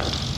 you